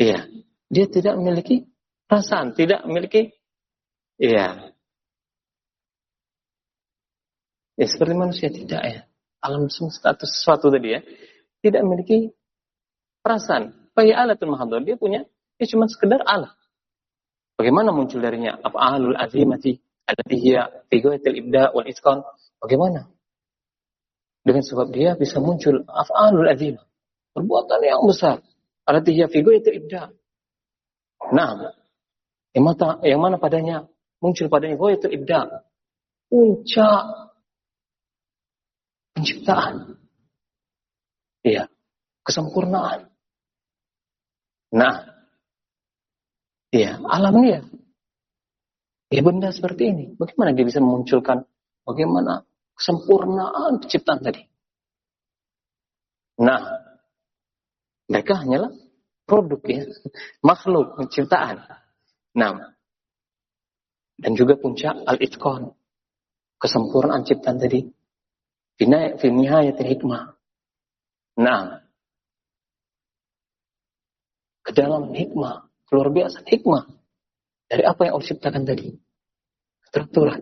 iya, dia tidak memiliki perasaan, tidak memiliki, iya, ya seperti manusia tidak ya. Alam semesta atau sesuatu tadi ya, tidak memiliki perasaan. Bagi alatul mahadul, dia punya, dia cuma sekedar alat. Bagaimana muncul darinya? Apa ahlul azimati alati hiya fi ibda wal iskan? Bagaimana? Dengan sebab dia bisa muncul af'alul azimah Perbuatan yang besar. Artinya figo itu ibda. Nah, yang, mata, yang mana padanya muncul padanya itu ibda. Puncak penciptaan. Iya, kesempurnaan. Nah, iya, alamnya. Ya benda seperti ini. Bagaimana dia bisa memunculkan bagaimana kesempurnaan penciptaan tadi? Nah, mereka hanyalah produk ya, [LAUGHS] makhluk, ciptaan. Nah, dan juga puncak al-itqan, kesempurnaan ciptaan tadi. Fi nihayatil hikmah. Nah, ke dalam hikmah, luar biasa hikmah dari apa yang Allah ciptakan tadi. Teraturan.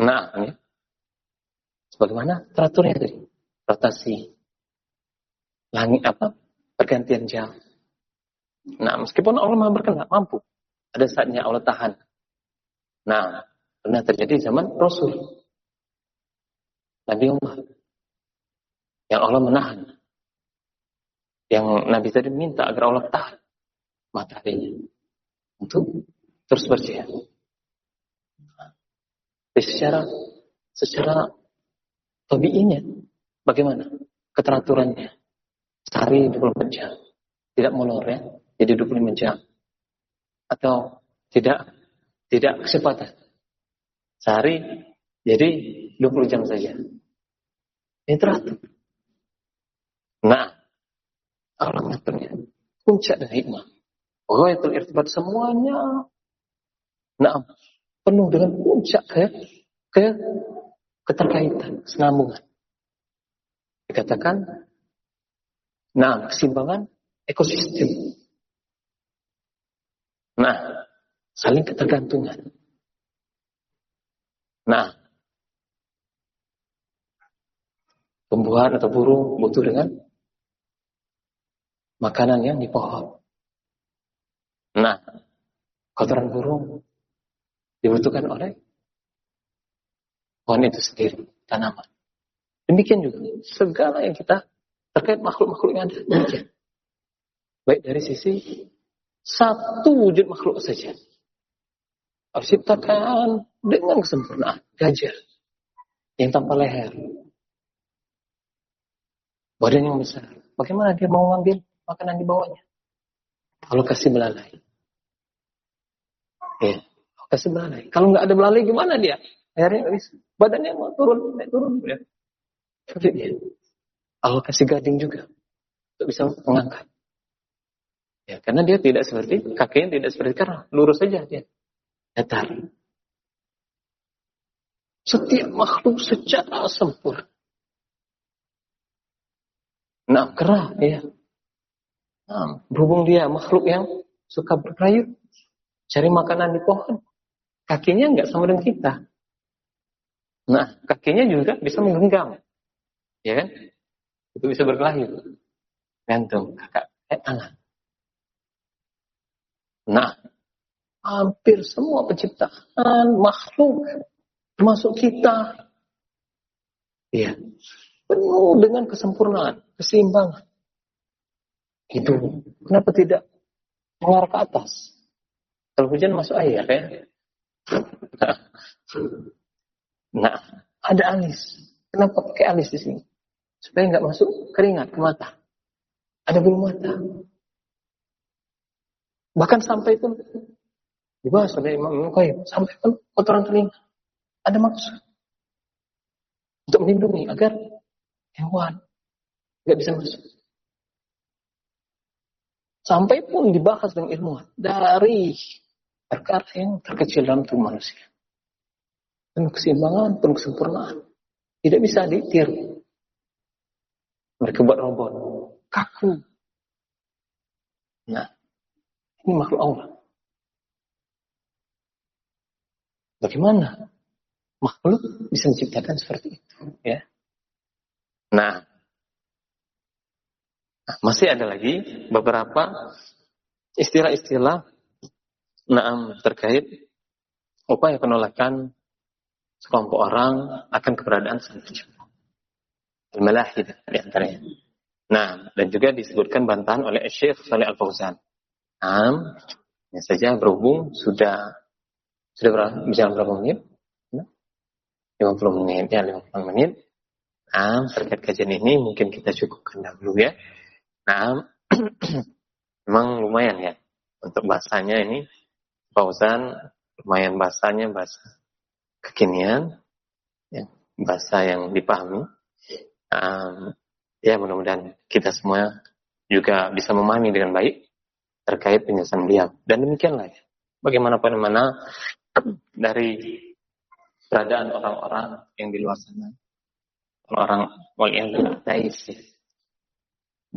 Nah, ya. Sebagaimana teraturnya tadi. Rotasi, langit apa pergantian jam. Nah, meskipun Allah maha mampu. Ada saatnya Allah tahan. Nah, pernah terjadi zaman Rasul. Nabi Allah. Yang Allah menahan. Yang Nabi tadi minta agar Allah tahan. mataharinya untuk terus berjihad. Tapi secara secara tabiinya bagaimana? Keteraturannya. Sehari 24 jam. Tidak molor ya. Jadi 25 jam. Atau tidak tidak kesempatan. Sehari jadi 20 jam saja. Ini teratur. Nah Allah ngaturnya puncak dan hikmah itu irtibat semuanya nah penuh dengan puncak ke ke keterkaitan, senambungan. Dikatakan, nah kesimbangan ekosistem. Nah, saling ketergantungan. Nah, tumbuhan atau burung butuh dengan makanan yang di pohon. Nah, kotoran burung dibutuhkan oleh pohon itu sendiri, tanaman. Demikian juga segala yang kita terkait makhluk-makhluk yang ada demikian. Baik dari sisi satu wujud makhluk saja. Harus ciptakan dengan kesempurnaan. Gajah yang tanpa leher. Badan yang besar. Bagaimana dia mau ngambil makanan di bawahnya? Kalau kasih belalai. Ya, kasih belalai. Kalau nggak ada belalai gimana dia? Akhirnya. Badannya mau turun, naik turun. Ya. Seperti dia. Kasih gading juga. Untuk bisa mengangkat. Ya, karena dia tidak seperti, kakinya tidak seperti karena lurus saja dia. Datar. Setiap makhluk secara sempurna. Nah, kerah, ya. Nah, berhubung dia makhluk yang suka berkayut, cari makanan di pohon. Kakinya nggak sama dengan kita. Nah, kakinya juga bisa menggenggam. Ya kan? Itu bisa berkelahi. Gantung kakak eh, tangan. Nah, hampir semua penciptaan makhluk termasuk kita ya penuh dengan kesempurnaan, keseimbangan. Itu kenapa tidak mengarah ke atas? Kalau hujan masuk air ya. Nah, ada alis. Kenapa pakai alis di sini? Supaya nggak masuk keringat ke mata. Ada bulu mata. Bahkan sampai pun dibahas oleh Imam Qayyim, sampai pun kotoran telinga. Ada maksud untuk melindungi agar hewan nggak bisa masuk. Sampai pun dibahas dengan ilmuwan dari perkara yang terkecil dalam tubuh manusia penuh keseimbangan, penuh kesempurnaan. Tidak bisa ditiru. Mereka buat robot. Kaku. Nah, ini makhluk Allah. Bagaimana makhluk bisa menciptakan seperti itu? Ya. Nah, masih ada lagi beberapa istilah-istilah naam terkait upaya penolakan sekelompok orang akan keberadaan sang. Al-Malahid di antaranya. Nah, dan juga disebutkan bantahan oleh Syekh Saleh Al-Fauzan. Nah, ya saja berhubung sudah sudah berapa, bisa berapa menit? 50 menit ya, 50 menit. Nah, terkait kajian ini mungkin kita cukupkan dahulu ya. Nah, [CLEARS THROAT] memang lumayan ya untuk bahasanya ini Fauzan lumayan bahasanya bahasa kekinian, ya, bahasa yang dipahami. Um, ya mudah-mudahan kita semua juga bisa memahami dengan baik terkait penjelasan beliau. Dan demikianlah ya. Bagaimanapun mana [CLEARS THROAT] dari keberadaan orang-orang yang di luar sana, orang-orang yang ya.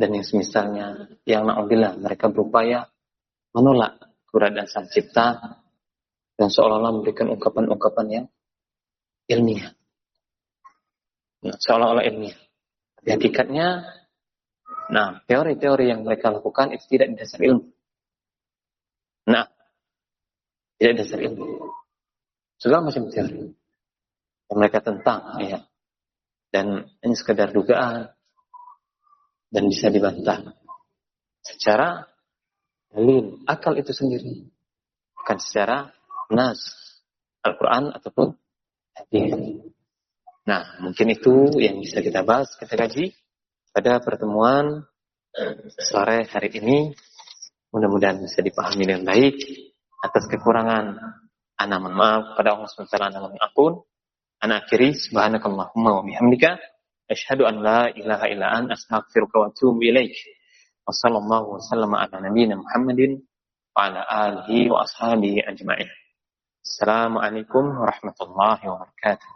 Dan yang semisalnya, yang na'udillah mereka berupaya menolak keberadaan sang cipta dan seolah-olah memberikan ungkapan-ungkapan yang ilmiah. Nah, seolah-olah ilmiah. Tapi hakikatnya, nah teori-teori yang mereka lakukan itu tidak dasar ilmu. Nah, tidak dasar ilmu. Segala macam teori yang mereka tentang, ya. Dan ini sekedar dugaan dan bisa dibantah secara dalil, akal itu sendiri. Bukan secara nas, Al-Quran ataupun hadis. Nah, mungkin itu yang bisa kita bahas, kita kaji pada pertemuan sore hari ini. Mudah-mudahan bisa dipahami dengan baik. Atas kekurangan, ana mohon maaf pada Allah SWT ana ampun. Ana akhiri subhanakallahumma wa bihamdika asyhadu an la ilaha illa an astaghfiruka wa atubu ilaik. Wa sallallahu wasallam ala nabiyyina Muhammadin wa ala alihi wa ashabihi ajma'in. Assalamualaikum warahmatullahi wabarakatuh.